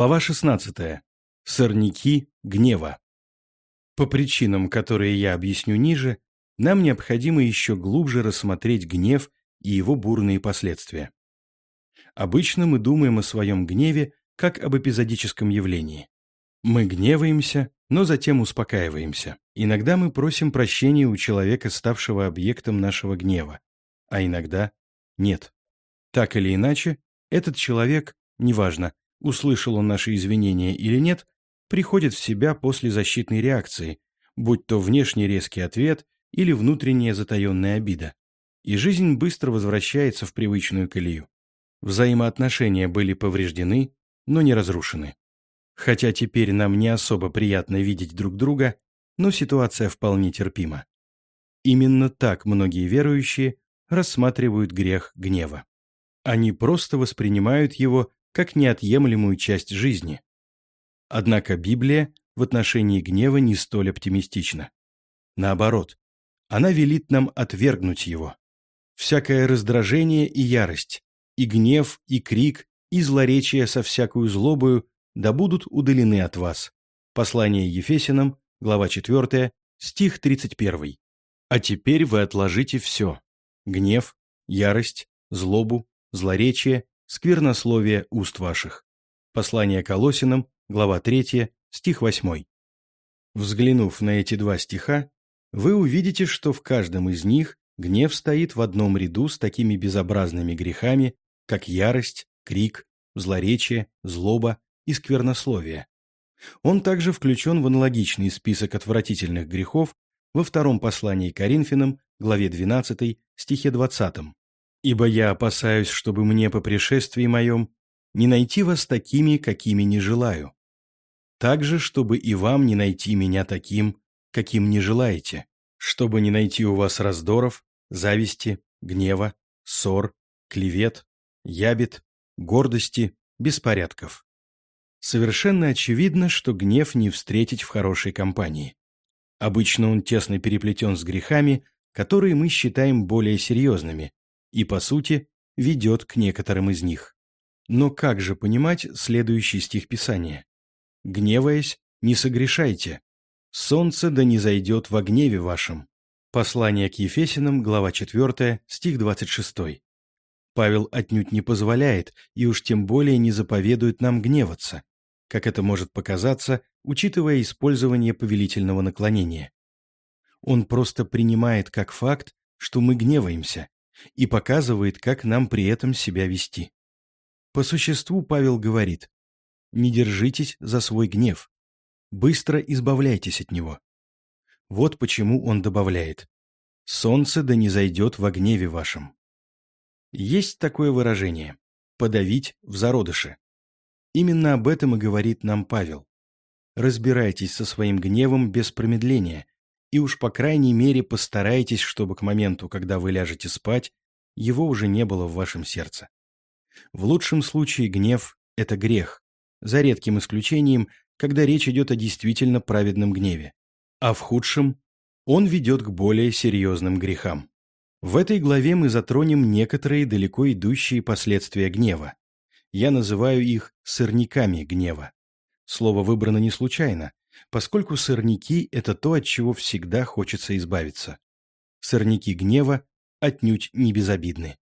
Глава 16. Сорняки гнева. По причинам, которые я объясню ниже, нам необходимо еще глубже рассмотреть гнев и его бурные последствия. Обычно мы думаем о своем гневе как об эпизодическом явлении. Мы гневаемся, но затем успокаиваемся. Иногда мы просим прощения у человека, ставшего объектом нашего гнева, а иногда нет. Так или иначе, этот человек, неважно, услышал он наши извинения или нет, приходит в себя после защитной реакции, будь то внешний резкий ответ или внутренняя затаенная обида. И жизнь быстро возвращается в привычную колею. Взаимоотношения были повреждены, но не разрушены. Хотя теперь нам не особо приятно видеть друг друга, но ситуация вполне терпима. Именно так многие верующие рассматривают грех гнева. Они просто воспринимают его как неотъемлемую часть жизни. Однако Библия в отношении гнева не столь оптимистична. Наоборот, она велит нам отвергнуть его. Всякое раздражение и ярость, и гнев, и крик, и злоречие со всякую злобою да будут удалены от вас. Послание Ефесянам, глава 4, стих 31. А теперь вы отложите все. Гнев, ярость, злобу, злоречие, сквернословие уст ваших. Послание Колосинам, глава 3, стих 8. Взглянув на эти два стиха, вы увидите, что в каждом из них гнев стоит в одном ряду с такими безобразными грехами, как ярость, крик, злоречие, злоба и сквернословие. Он также включен в аналогичный список отвратительных грехов во втором послании Коринфянам, главе 12, стихе 20. Ибо я опасаюсь, чтобы мне по пришествии моем не найти вас такими, какими не желаю. Также, чтобы и вам не найти меня таким, каким не желаете, чтобы не найти у вас раздоров, зависти, гнева, ссор, клевет, ябед, гордости, беспорядков. Совершенно очевидно, что гнев не встретить в хорошей компании. Обычно он тесно переплетен с грехами, которые мы считаем более серьезными, и, по сути, ведет к некоторым из них. Но как же понимать следующий стих Писания? «Гневаясь, не согрешайте. Солнце да не зайдет во гневе вашем». Послание к Ефесинам, глава 4, стих 26. Павел отнюдь не позволяет и уж тем более не заповедует нам гневаться, как это может показаться, учитывая использование повелительного наклонения. Он просто принимает как факт, что мы гневаемся, и показывает, как нам при этом себя вести. По существу Павел говорит, не держитесь за свой гнев, быстро избавляйтесь от него. Вот почему он добавляет, солнце да не зайдет во гневе вашем. Есть такое выражение «подавить в зародыше». Именно об этом и говорит нам Павел. Разбирайтесь со своим гневом без промедления, и уж по крайней мере постарайтесь, чтобы к моменту, когда вы ляжете спать, его уже не было в вашем сердце. В лучшем случае гнев – это грех, за редким исключением, когда речь идет о действительно праведном гневе. А в худшем – он ведет к более серьезным грехам. В этой главе мы затронем некоторые далеко идущие последствия гнева. Я называю их сырниками гнева. Слово выбрано не случайно поскольку сорняки – это то, от чего всегда хочется избавиться. Сорняки гнева отнюдь не безобидны.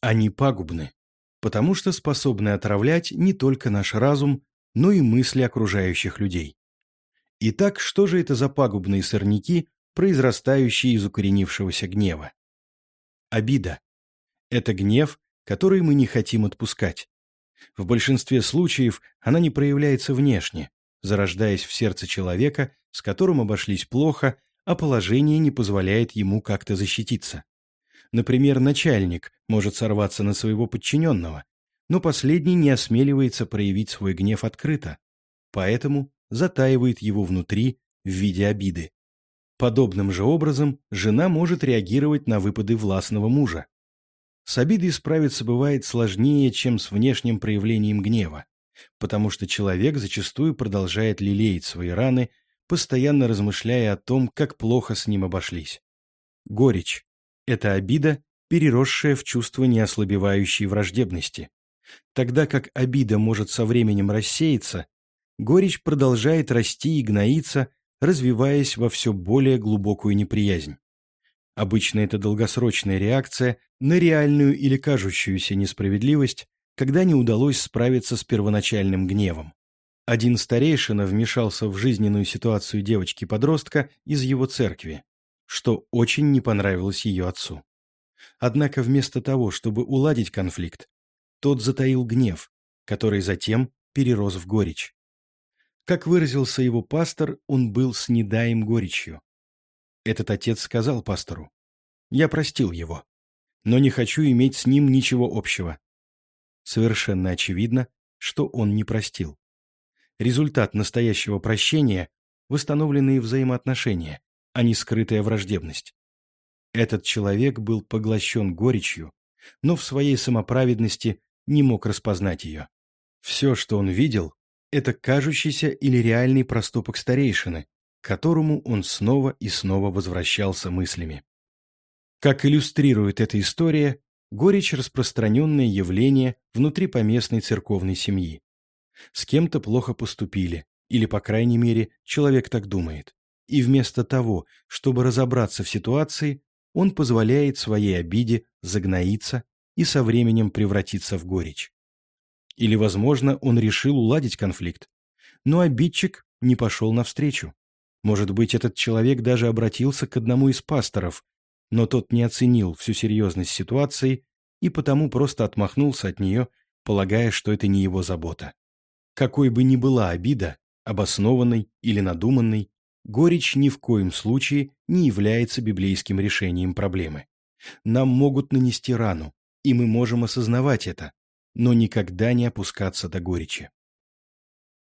Они пагубны, потому что способны отравлять не только наш разум, но и мысли окружающих людей. Итак, что же это за пагубные сорняки, произрастающие из укоренившегося гнева? Обида. Это гнев, который мы не хотим отпускать. В большинстве случаев она не проявляется внешне, зарождаясь в сердце человека, с которым обошлись плохо, а положение не позволяет ему как-то защититься. Например, начальник может сорваться на своего подчиненного, но последний не осмеливается проявить свой гнев открыто, поэтому затаивает его внутри в виде обиды. Подобным же образом жена может реагировать на выпады властного мужа. С обидой справиться бывает сложнее, чем с внешним проявлением гнева потому что человек зачастую продолжает лелеять свои раны, постоянно размышляя о том, как плохо с ним обошлись. Горечь – это обида, переросшая в чувство неослабевающей враждебности. Тогда как обида может со временем рассеяться, горечь продолжает расти и гноиться, развиваясь во все более глубокую неприязнь. Обычно это долгосрочная реакция на реальную или кажущуюся несправедливость, когда не удалось справиться с первоначальным гневом. Один старейшина вмешался в жизненную ситуацию девочки-подростка из его церкви, что очень не понравилось ее отцу. Однако вместо того, чтобы уладить конфликт, тот затаил гнев, который затем перерос в горечь. Как выразился его пастор, он был снедаем горечью. Этот отец сказал пастору, «Я простил его, но не хочу иметь с ним ничего общего». Совершенно очевидно, что он не простил. Результат настоящего прощения – восстановленные взаимоотношения, а не скрытая враждебность. Этот человек был поглощен горечью, но в своей самоправедности не мог распознать ее. Все, что он видел, это кажущийся или реальный проступок старейшины, к которому он снова и снова возвращался мыслями. Как иллюстрирует эта история, горечь – распространенное явление внутри поместной церковной семьи. С кем-то плохо поступили, или, по крайней мере, человек так думает. И вместо того, чтобы разобраться в ситуации, он позволяет своей обиде загноиться и со временем превратиться в горечь. Или, возможно, он решил уладить конфликт, но обидчик не пошел навстречу. Может быть, этот человек даже обратился к одному из пасторов, но тот не оценил всю серьезность ситуации и потому просто отмахнулся от нее, полагая, что это не его забота. Какой бы ни была обида, обоснованной или надуманной, горечь ни в коем случае не является библейским решением проблемы. Нам могут нанести рану, и мы можем осознавать это, но никогда не опускаться до горечи.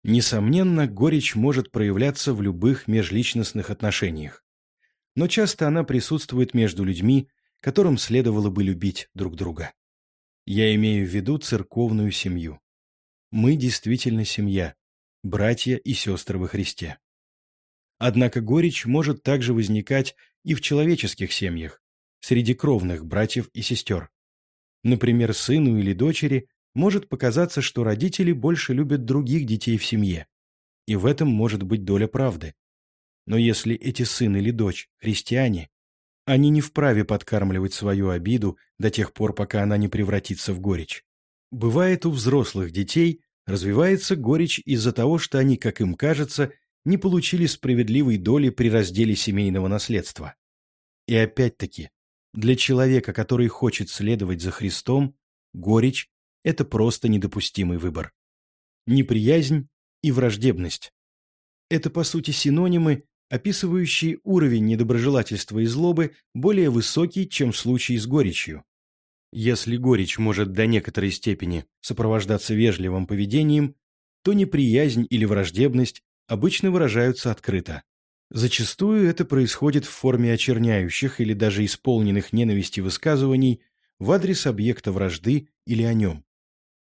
Несомненно, горечь может проявляться в любых межличностных отношениях. Но часто она присутствует между людьми, которым следовало бы любить друг друга. Я имею в виду церковную семью. Мы действительно семья, братья и сестры во Христе. Однако горечь может также возникать и в человеческих семьях, среди кровных братьев и сестер. Например, сыну или дочери может показаться, что родители больше любят других детей в семье. И в этом может быть доля правды. Но если эти сын или дочь христиане, они не вправе подкармливать свою обиду до тех пор, пока она не превратится в горечь. Бывает у взрослых детей развивается горечь из-за того, что они, как им кажется, не получили справедливой доли при разделе семейного наследства. И опять-таки, для человека, который хочет следовать за Христом, горечь это просто недопустимый выбор. Неприязнь и враждебность. Это, по сути, синонимы, описывающие уровень недоброжелательства и злобы более высокий, чем в случае с горечью. Если горечь может до некоторой степени сопровождаться вежливым поведением, то неприязнь или враждебность обычно выражаются открыто. Зачастую это происходит в форме очерняющих или даже исполненных ненависти высказываний в адрес объекта вражды или о нем.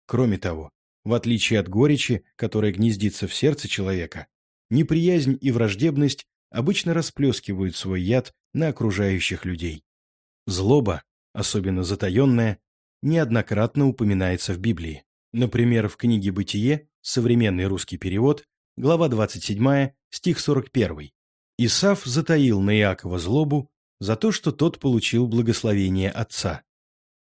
Кроме того, в отличие от горечи, которая гнездится в сердце человека, неприязнь и враждебность обычно расплескивают свой яд на окружающих людей. Злоба, особенно затаенная, неоднократно упоминается в Библии. Например, в книге «Бытие», современный русский перевод, глава 27, стих 41. Исав затаил на Иакова злобу за то, что тот получил благословение отца.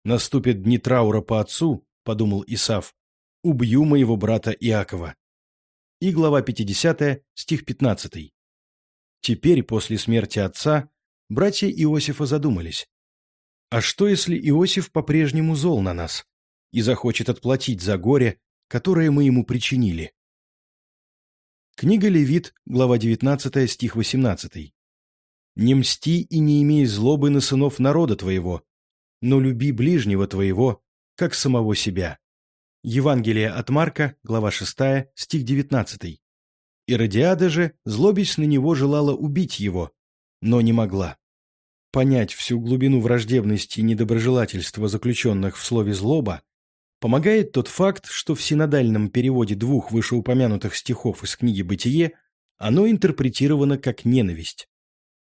Наступят дни траура по отцу, — подумал Исав, — «убью моего брата Иакова». И глава 50, стих 15. Теперь, после смерти отца, братья Иосифа задумались. А что, если Иосиф по-прежнему зол на нас и захочет отплатить за горе, которое мы ему причинили? Книга Левит, глава 19, стих 18. «Не мсти и не имей злобы на сынов народа твоего, но люби ближнего твоего, как самого себя. Евангелие от Марка, глава 6, стих 19. Иродиада же, злобясь на него, желала убить его, но не могла. Понять всю глубину враждебности и недоброжелательства заключенных в слове «злоба» помогает тот факт, что в синодальном переводе двух вышеупомянутых стихов из книги «Бытие» оно интерпретировано как ненависть.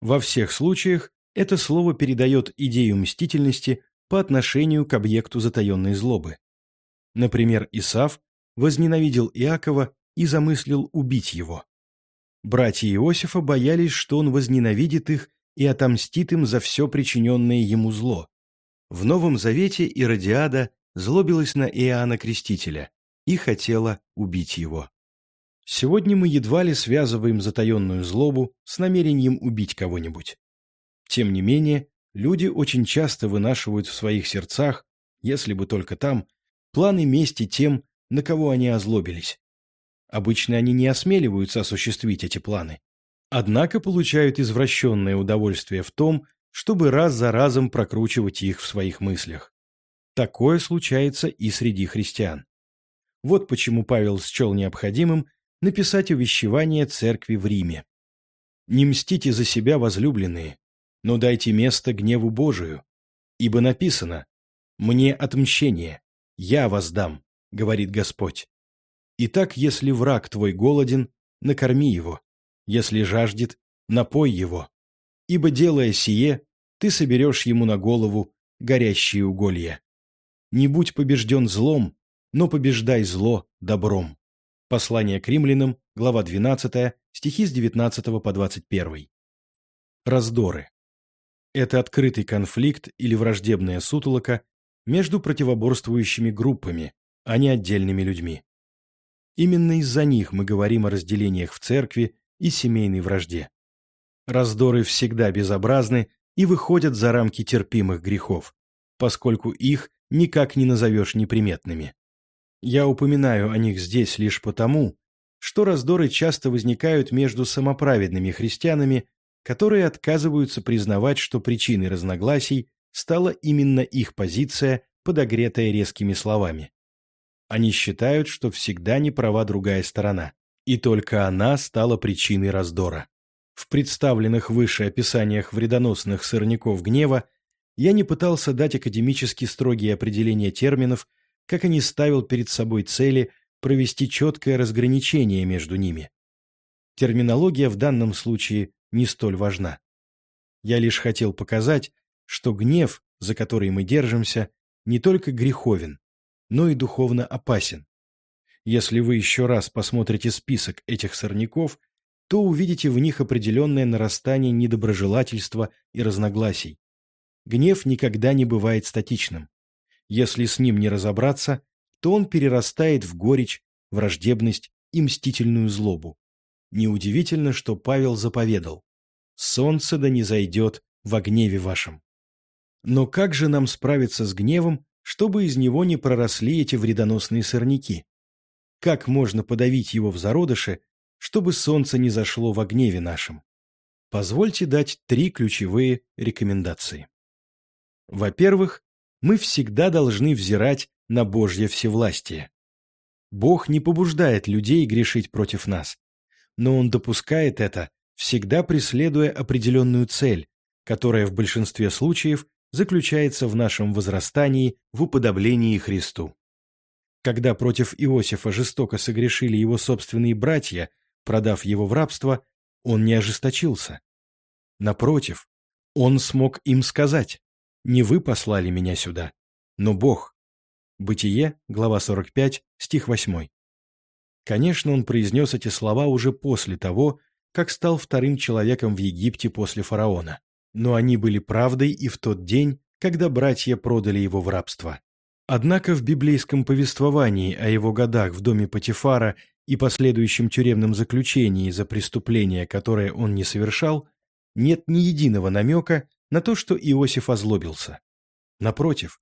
Во всех случаях это слово передает идею мстительности по отношению к объекту затаенной злобы. Например, Исав возненавидел Иакова и замыслил убить его. Братья Иосифа боялись, что он возненавидит их и отомстит им за все причиненное ему зло. В Новом Завете Иродиада злобилась на Иоанна Крестителя и хотела убить его. Сегодня мы едва ли связываем затаенную злобу с намерением убить кого-нибудь. Тем не менее, люди очень часто вынашивают в своих сердцах, если бы только там, планы мести тем, на кого они озлобились. Обычно они не осмеливаются осуществить эти планы. Однако получают извращенное удовольствие в том, чтобы раз за разом прокручивать их в своих мыслях. Такое случается и среди христиан. Вот почему Павел счел необходимым написать увещевание церкви в Риме. «Не мстите за себя, возлюбленные, но дайте место гневу Божию, ибо написано «Мне отмщение, я воздам», — говорит Господь. Итак, если враг твой голоден, накорми его, если жаждет, напой его, ибо, делая сие, ты соберешь ему на голову горящие уголья. Не будь побежден злом, но побеждай зло добром. Послание к римлянам, глава 12, стихи с 19 по 21. Раздоры. Это открытый конфликт или враждебная сутолока между противоборствующими группами, а не отдельными людьми. Именно из-за них мы говорим о разделениях в церкви и семейной вражде. Раздоры всегда безобразны и выходят за рамки терпимых грехов, поскольку их никак не назовешь неприметными. Я упоминаю о них здесь лишь потому, что раздоры часто возникают между самоправедными христианами, которые отказываются признавать, что причиной разногласий стала именно их позиция, подогретая резкими словами. Они считают, что всегда не права другая сторона, и только она стала причиной раздора. В представленных выше описаниях вредоносных сорняков гнева я не пытался дать академически строгие определения терминов, как и не ставил перед собой цели провести четкое разграничение между ними. Терминология в данном случае не столь важна. Я лишь хотел показать, что гнев, за который мы держимся, не только греховен, но и духовно опасен. Если вы еще раз посмотрите список этих сорняков, то увидите в них определенное нарастание недоброжелательства и разногласий. Гнев никогда не бывает статичным. Если с ним не разобраться, то он перерастает в горечь, враждебность и мстительную злобу. Неудивительно, что Павел заповедал «Солнце да не зайдет во гневе вашем». Но как же нам справиться с гневом, чтобы из него не проросли эти вредоносные сорняки? Как можно подавить его в зародыше, чтобы солнце не зашло в гневе нашем? Позвольте дать три ключевые рекомендации. Во-первых, мы всегда должны взирать на Божье всевластие. Бог не побуждает людей грешить против нас, но Он допускает это, всегда преследуя определенную цель, которая в большинстве случаев заключается в нашем возрастании в уподоблении Христу. Когда против Иосифа жестоко согрешили его собственные братья, продав его в рабство, он не ожесточился. Напротив, он смог им сказать, «Не вы послали меня сюда, но Бог». Бытие, глава 45, стих 8. Конечно, он произнес эти слова уже после того, как стал вторым человеком в Египте после фараона, но они были правдой и в тот день, когда братья продали его в рабство. Однако в библейском повествовании о его годах в доме Патифара и последующем тюремном заключении за преступление, которое он не совершал, нет ни единого намека на то, что Иосиф озлобился. Напротив,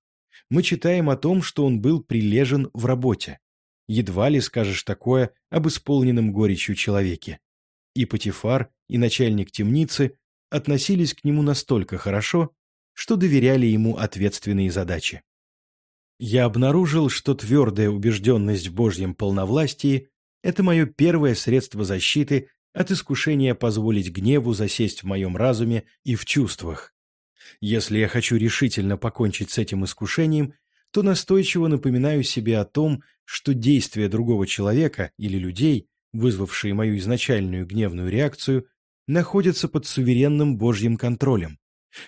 мы читаем о том, что он был прилежен в работе. Едва ли скажешь такое об исполненном горечью человеке. И Патифар, и начальник темницы относились к нему настолько хорошо, что доверяли ему ответственные задачи я обнаружил, что твердая убежденность в Божьем полновластии – это мое первое средство защиты от искушения позволить гневу засесть в моем разуме и в чувствах. Если я хочу решительно покончить с этим искушением, то настойчиво напоминаю себе о том, что действия другого человека или людей, вызвавшие мою изначальную гневную реакцию, находятся под суверенным Божьим контролем,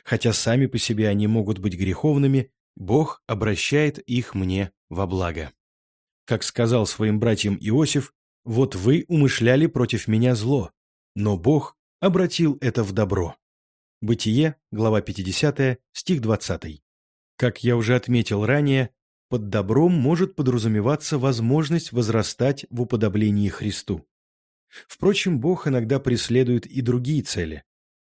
хотя сами по себе они могут быть греховными Бог обращает их мне во благо. как сказал своим братьям Иосиф, «Вот вы умышляли против меня зло, но Бог обратил это в добро». Бытие, глава 50, стих 20. Как я уже отметил ранее, под добром может подразумеваться возможность возрастать в уподоблении Христу. Впрочем, Бог иногда преследует и другие цели.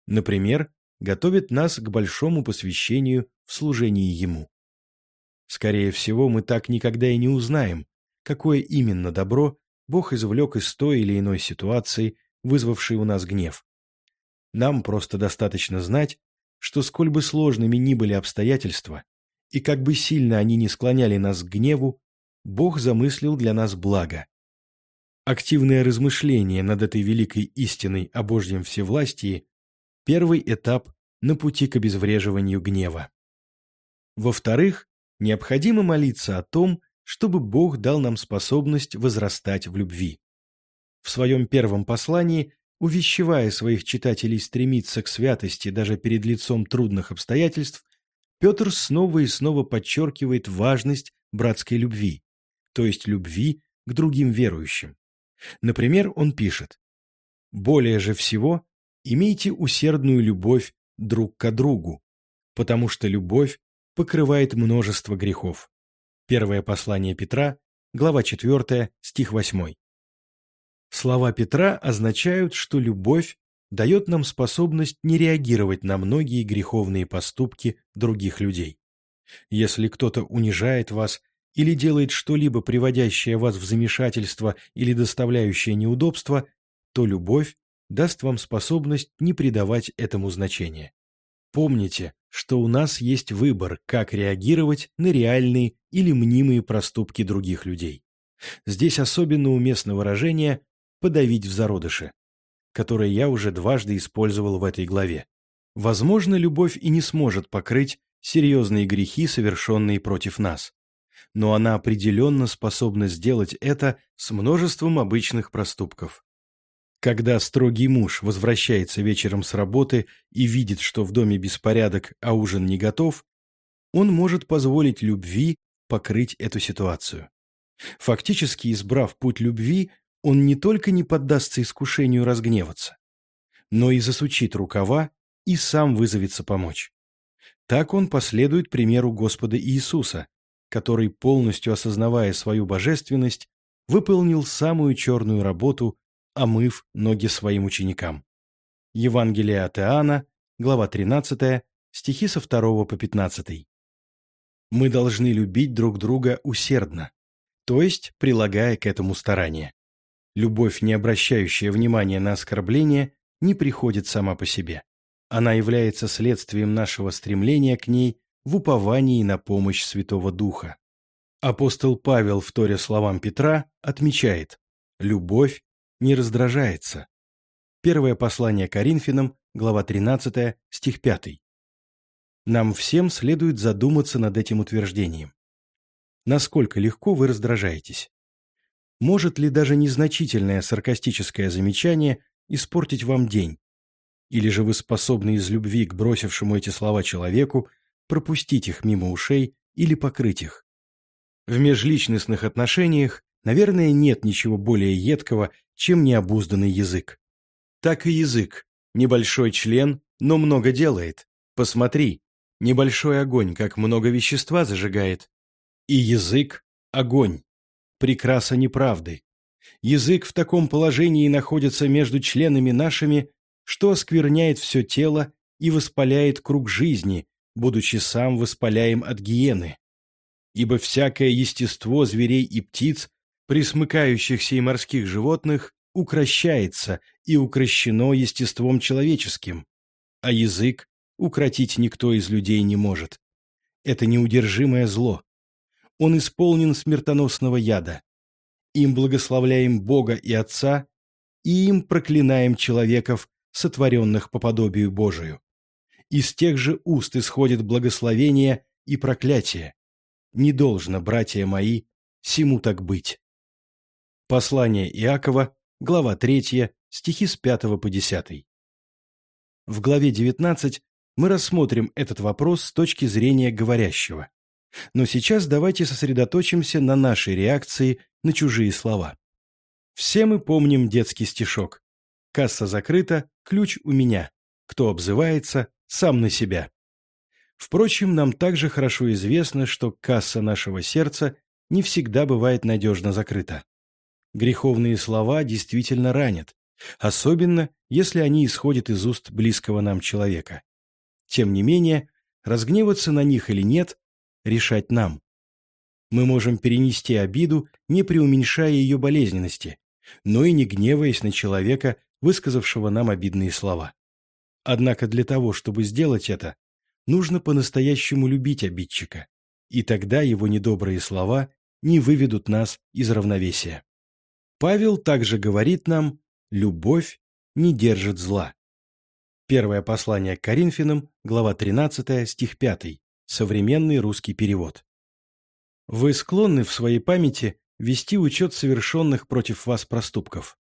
Например, готовит нас к большому посвящению в служении Ему. Скорее всего, мы так никогда и не узнаем, какое именно добро Бог извлек из той или иной ситуации, вызвавшей у нас гнев. Нам просто достаточно знать, что сколь бы сложными ни были обстоятельства, и как бы сильно они ни склоняли нас к гневу, Бог замыслил для нас благо. Активное размышление над этой великой истиной о Божьем всевластии – первый этап на пути к обезвреживанию гнева. Во-вторых, необходимо молиться о том, чтобы Бог дал нам способность возрастать в любви. В своем первом послании, увещевая своих читателей стремиться к святости даже перед лицом трудных обстоятельств, Петр снова и снова подчеркивает важность братской любви, то есть любви к другим верующим. Например, он пишет «Более же всего имейте усердную любовь друг к другу, потому что любовь покрывает множество грехов. Первое послание Петра, глава 4, стих 8. Слова Петра означают, что любовь дает нам способность не реагировать на многие греховные поступки других людей. Если кто-то унижает вас или делает что-либо, приводящее вас в замешательство или доставляющее неудобства, то любовь даст вам способность не придавать этому значения. Помните, что у нас есть выбор, как реагировать на реальные или мнимые проступки других людей. Здесь особенно уместно выражение «подавить в зародыше», которое я уже дважды использовал в этой главе. Возможно, любовь и не сможет покрыть серьезные грехи, совершенные против нас. Но она определенно способна сделать это с множеством обычных проступков. Когда строгий муж возвращается вечером с работы и видит, что в доме беспорядок, а ужин не готов, он может позволить любви покрыть эту ситуацию. Фактически, избрав путь любви, он не только не поддастся искушению разгневаться, но и засучит рукава и сам вызовется помочь. Так он последует примеру Господа Иисуса, который, полностью осознавая свою божественность, выполнил самую черную работу омыв ноги своим ученикам. Евангелие от Иоанна, глава 13, стихи со 2 по 15. Мы должны любить друг друга усердно, то есть прилагая к этому старание. Любовь, не обращающая внимания на оскорбление, не приходит сама по себе. Она является следствием нашего стремления к ней в уповании на помощь Святого Духа. Апостол Павел, в торе словам Петра, отмечает «Любовь не раздражается. Первое послание Коринфянам, глава 13, стих 5. Нам всем следует задуматься над этим утверждением. Насколько легко вы раздражаетесь? Может ли даже незначительное саркастическое замечание испортить вам день? Или же вы способны из любви к бросившему эти слова человеку пропустить их мимо ушей или покрыть их? В межличностных отношениях Наверное, нет ничего более едкого, чем необузданный язык. Так и язык. Небольшой член, но много делает. Посмотри, небольшой огонь, как много вещества зажигает. И язык – огонь. Прекраса неправды. Язык в таком положении находится между членами нашими, что оскверняет все тело и воспаляет круг жизни, будучи сам воспаляем от гиены. Ибо всякое естество зверей и птиц присмыкающихся и морских животных укращается и укращено естеством человеческим, а язык укротить никто из людей не может. Это неудержимое зло. Он исполнен смертоносного яда. Им благословляем Бога и Отца, и им проклинаем человеков, сотворенных по подобию Божию. Из тех же уст исходит благословение и проклятие. Не должно, братья мои, сему так быть. Послание Иакова, глава 3, стихи с 5 по 10. В главе 19 мы рассмотрим этот вопрос с точки зрения говорящего. Но сейчас давайте сосредоточимся на нашей реакции на чужие слова. Все мы помним детский стишок. «Касса закрыта, ключ у меня. Кто обзывается, сам на себя». Впрочем, нам также хорошо известно, что касса нашего сердца не всегда бывает надежно закрыта. Греховные слова действительно ранят, особенно если они исходят из уст близкого нам человека. Тем не менее, разгневаться на них или нет, решать нам. Мы можем перенести обиду, не преуменьшая ее болезненности, но и не гневаясь на человека, высказавшего нам обидные слова. Однако для того, чтобы сделать это, нужно по-настоящему любить обидчика, и тогда его недобрые слова не выведут нас из равновесия. Павел также говорит нам «любовь не держит зла». Первое послание к Коринфянам, глава 13, стих 5, современный русский перевод. Вы склонны в своей памяти вести учет совершенных против вас проступков.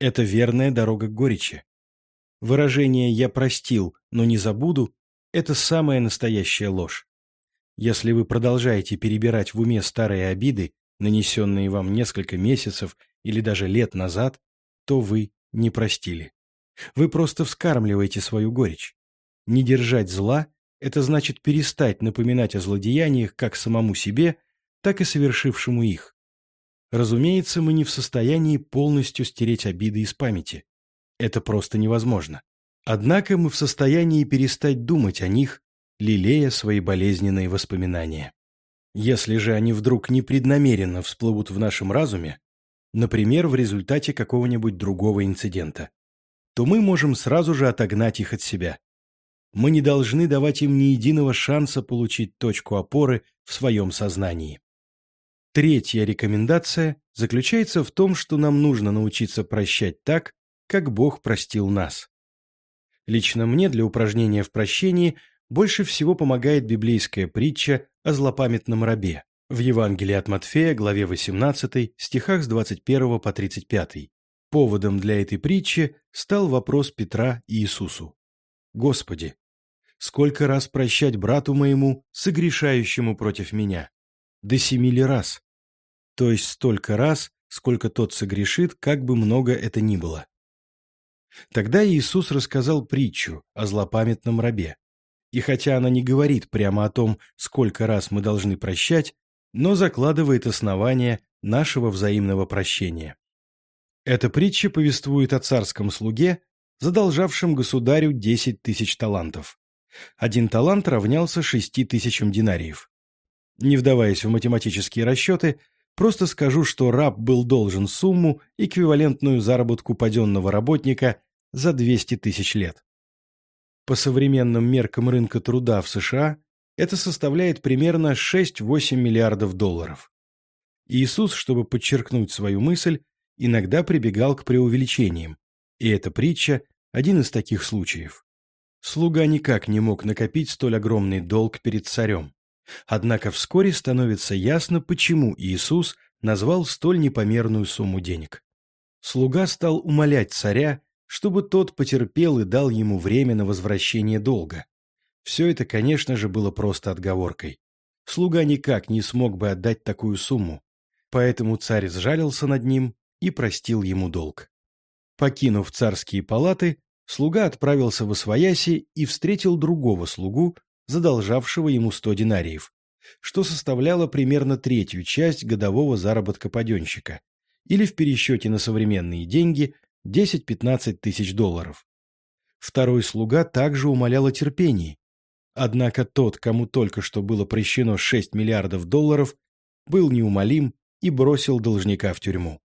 Это верная дорога к горечи. Выражение «я простил, но не забуду» – это самая настоящая ложь. Если вы продолжаете перебирать в уме старые обиды, нанесенные вам несколько месяцев или даже лет назад, то вы не простили. Вы просто вскармливаете свою горечь. Не держать зла – это значит перестать напоминать о злодеяниях как самому себе, так и совершившему их. Разумеется, мы не в состоянии полностью стереть обиды из памяти. Это просто невозможно. Однако мы в состоянии перестать думать о них лелея свои болезненные воспоминания. Если же они вдруг непреднамеренно всплывут в нашем разуме, например, в результате какого-нибудь другого инцидента, то мы можем сразу же отогнать их от себя. Мы не должны давать им ни единого шанса получить точку опоры в своем сознании. Третья рекомендация заключается в том, что нам нужно научиться прощать так, как Бог простил нас. Лично мне для упражнения в прощении больше всего помогает библейская притча о злопамятном рабе в Евангелии от Матфея, главе 18, стихах с 21 по 35. Поводом для этой притчи стал вопрос Петра и Иисусу. «Господи, сколько раз прощать брату моему, согрешающему против меня? До семи ли раз? То есть столько раз, сколько тот согрешит, как бы много это ни было». Тогда Иисус рассказал притчу о злопамятном рабе, и хотя она не говорит прямо о том, сколько раз мы должны прощать, но закладывает основания нашего взаимного прощения. Эта притча повествует о царском слуге, задолжавшем государю 10 тысяч талантов. Один талант равнялся 6 тысячам динариев. Не вдаваясь в математические расчеты, просто скажу, что раб был должен сумму, эквивалентную заработку паденного работника за 200 тысяч лет. По современным меркам рынка труда в США это составляет примерно 6-8 миллиардов долларов. Иисус, чтобы подчеркнуть свою мысль, иногда прибегал к преувеличениям, и эта притча – один из таких случаев. Слуга никак не мог накопить столь огромный долг перед царем. Однако вскоре становится ясно, почему Иисус назвал столь непомерную сумму денег. Слуга стал умолять царя чтобы тот потерпел и дал ему время на возвращение долга. Все это, конечно же, было просто отговоркой. Слуга никак не смог бы отдать такую сумму, поэтому царь сжалился над ним и простил ему долг. Покинув царские палаты, слуга отправился в Освояси и встретил другого слугу, задолжавшего ему сто динариев, что составляло примерно третью часть годового заработка паденщика, или в пересчете на современные деньги 10-15 тысяч долларов. Второй слуга также умолял о терпении. Однако тот, кому только что было прощено 6 миллиардов долларов, был неумолим и бросил должника в тюрьму.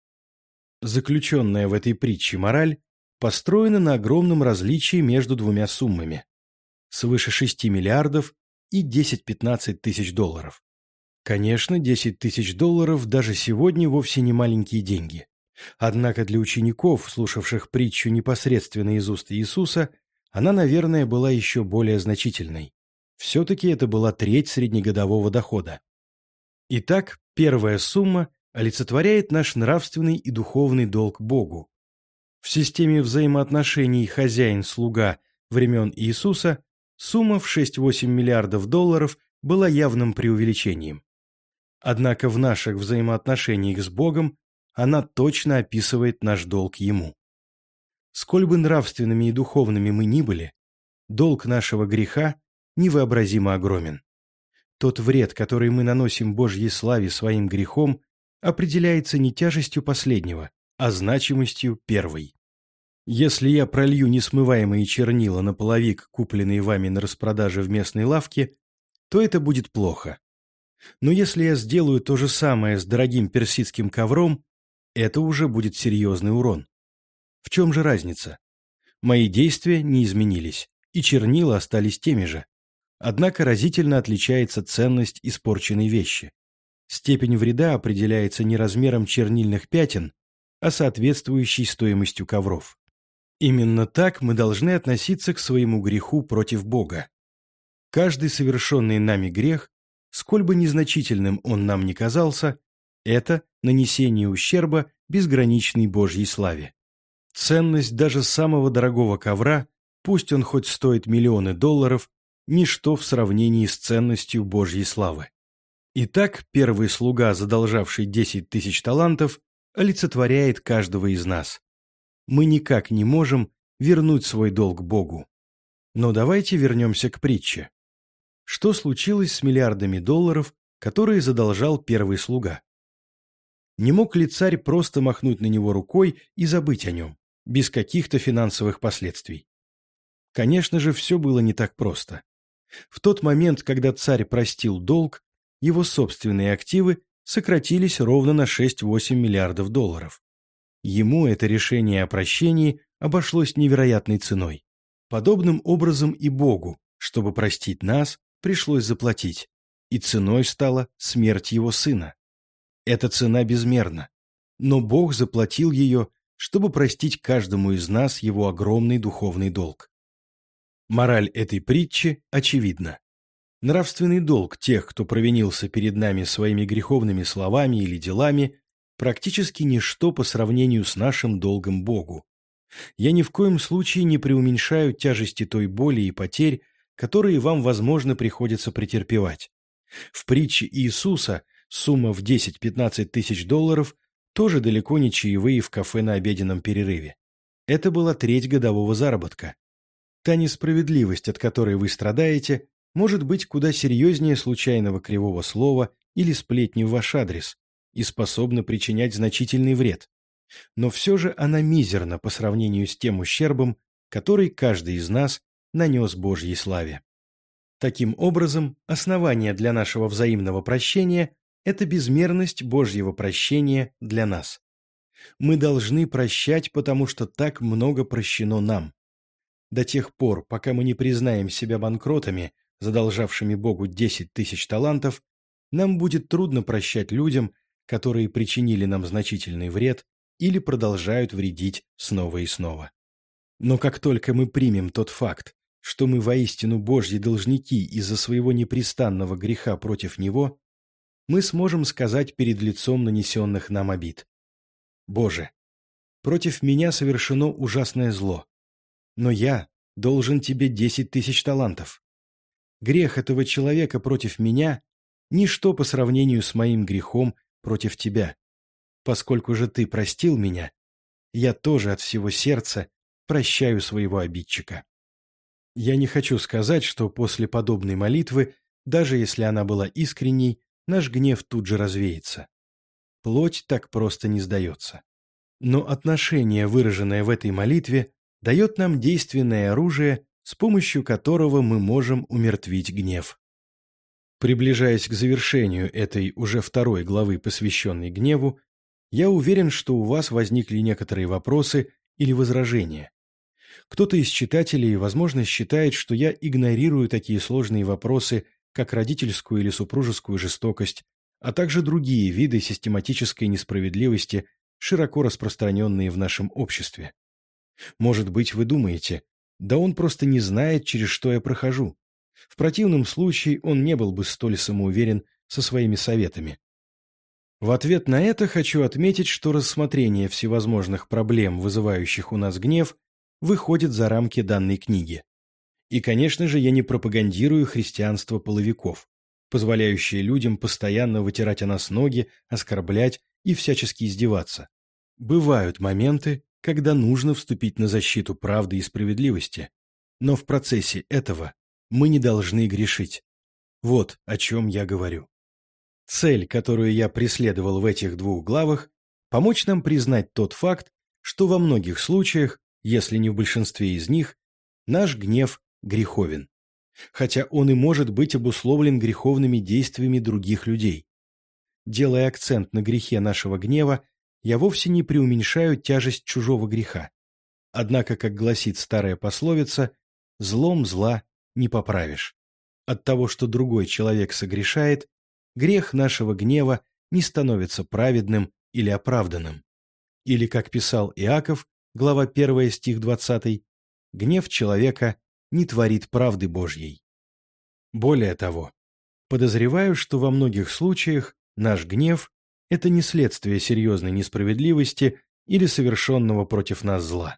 Заключенная в этой притче мораль построена на огромном различии между двумя суммами – свыше 6 миллиардов и 10-15 тысяч долларов. Конечно, 10 тысяч долларов даже сегодня вовсе не маленькие деньги. Однако для учеников, слушавших притчу непосредственно из уст Иисуса, она, наверное, была еще более значительной. Все-таки это была треть среднегодового дохода. Итак, первая сумма олицетворяет наш нравственный и духовный долг Богу. В системе взаимоотношений хозяин-слуга времен Иисуса сумма в 6-8 миллиардов долларов была явным преувеличением. Однако в наших взаимоотношениях с Богом она точно описывает наш долг Ему. Сколь бы нравственными и духовными мы ни были, долг нашего греха невообразимо огромен. Тот вред, который мы наносим Божьей славе своим грехом, определяется не тяжестью последнего, а значимостью первой. Если я пролью несмываемые чернила на половик, купленный вами на распродаже в местной лавке, то это будет плохо. Но если я сделаю то же самое с дорогим персидским ковром, это уже будет серьезный урон. В чем же разница? Мои действия не изменились, и чернила остались теми же. Однако разительно отличается ценность испорченной вещи. Степень вреда определяется не размером чернильных пятен, а соответствующей стоимостью ковров. Именно так мы должны относиться к своему греху против Бога. Каждый совершенный нами грех, сколь бы незначительным он нам ни казался, это нанесение ущерба безграничной Божьей славе. Ценность даже самого дорогого ковра, пусть он хоть стоит миллионы долларов, ничто в сравнении с ценностью Божьей славы. Итак, первый слуга, задолжавший 10 тысяч талантов, олицетворяет каждого из нас. Мы никак не можем вернуть свой долг Богу. Но давайте вернемся к притче. Что случилось с миллиардами долларов, которые задолжал первый слуга? Не мог ли царь просто махнуть на него рукой и забыть о нем, без каких-то финансовых последствий? Конечно же, все было не так просто. В тот момент, когда царь простил долг, его собственные активы сократились ровно на 6-8 миллиардов долларов. Ему это решение о прощении обошлось невероятной ценой. Подобным образом и Богу, чтобы простить нас, пришлось заплатить, и ценой стала смерть его сына. Эта цена безмерна, но Бог заплатил ее, чтобы простить каждому из нас его огромный духовный долг. Мораль этой притчи очевидна. Нравственный долг тех, кто провинился перед нами своими греховными словами или делами, практически ничто по сравнению с нашим долгом Богу. Я ни в коем случае не преуменьшаю тяжести той боли и потерь, которые вам, возможно, приходится претерпевать. В притче Иисуса сумма в 10-15 тысяч долларов тоже далеко не чаевые в кафе на обеденном перерыве. Это была треть годового заработка. Та несправедливость, от которой вы страдаете, может быть куда серьезнее случайного кривого слова или сплетни в ваш адрес и способна причинять значительный вред. Но все же она мизерна по сравнению с тем ущербом, который каждый из нас нанес Божьей славе. Таким образом, основание для нашего взаимного прощения – это безмерность Божьего прощения для нас. Мы должны прощать, потому что так много прощено нам. До тех пор, пока мы не признаем себя банкротами, задолжавшими Богу 10 тысяч талантов, нам будет трудно прощать людям, которые причинили нам значительный вред или продолжают вредить снова и снова. Но как только мы примем тот факт, что мы воистину Божьи должники из-за своего непрестанного греха против Него, мы сможем сказать перед лицом нанесенных нам обид. «Боже, против меня совершено ужасное зло, но я должен Тебе десять тысяч талантов. Грех этого человека против меня – ничто по сравнению с моим грехом против тебя. Поскольку же ты простил меня, я тоже от всего сердца прощаю своего обидчика. Я не хочу сказать, что после подобной молитвы, даже если она была искренней, наш гнев тут же развеется. Плоть так просто не сдается. Но отношение, выраженное в этой молитве, дает нам действенное оружие, с помощью которого мы можем умертвить гнев. Приближаясь к завершению этой уже второй главы, посвященной гневу, я уверен, что у вас возникли некоторые вопросы или возражения. Кто-то из читателей, возможно, считает, что я игнорирую такие сложные вопросы, как родительскую или супружескую жестокость, а также другие виды систематической несправедливости, широко распространенные в нашем обществе. Может быть, вы думаете, да он просто не знает, через что я прохожу. В противном случае он не был бы столь самоуверен со своими советами. В ответ на это хочу отметить, что рассмотрение всевозможных проблем, вызывающих у нас гнев, выходит за рамки данной книги. И, конечно же, я не пропагандирую христианство половиков. позволяющее людям постоянно вытирать о нас ноги, оскорблять и всячески издеваться. Бывают моменты, когда нужно вступить на защиту правды и справедливости, но в процессе этого мы не должны грешить. Вот о чем я говорю. Цель, которую я преследовал в этих двух главах, помочь нам признать тот факт, что во многих случаях, если не в большинстве из них, наш гнев греховен. Хотя он и может быть обусловлен греховными действиями других людей. Делая акцент на грехе нашего гнева, я вовсе не преуменьшаю тяжесть чужого греха. Однако, как гласит старая пословица, злом зла не поправишь. От того, что другой человек согрешает, грех нашего гнева не становится праведным или оправданным. Или, как писал Иаков, глава 1 стих 20, гнев человека не творит правды Божьей. Более того, подозреваю, что во многих случаях наш гнев – это не следствие серьезной несправедливости или совершенного против нас зла,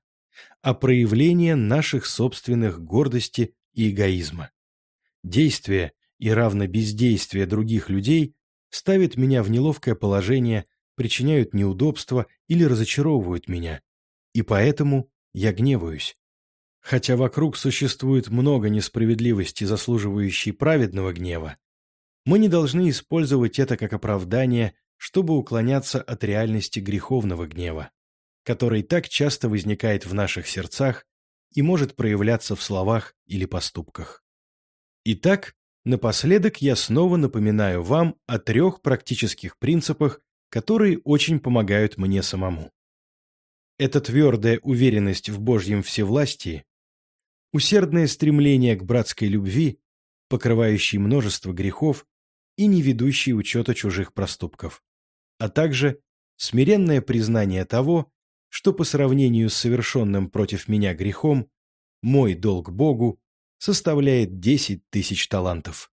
а проявление наших собственных гордости и эгоизма. Действие и равно бездействие других людей ставит меня в неловкое положение, причиняют неудобства или разочаровывают меня, и поэтому я гневаюсь. Хотя вокруг существует много несправедливости, заслуживающей праведного гнева, мы не должны использовать это как оправдание, чтобы уклоняться от реальности греховного гнева, который так часто возникает в наших сердцах и может проявляться в словах или поступках. Итак, напоследок я снова напоминаю вам о трех практических принципах, которые очень помогают мне самому. Это твердая уверенность в Божьем всевластии, усердное стремление к братской любви, покрывающей множество грехов и не ведущей учета чужих проступков, а также смиренное признание того, что по сравнению с совершенным против меня грехом, мой долг Богу составляет 10 тысяч талантов.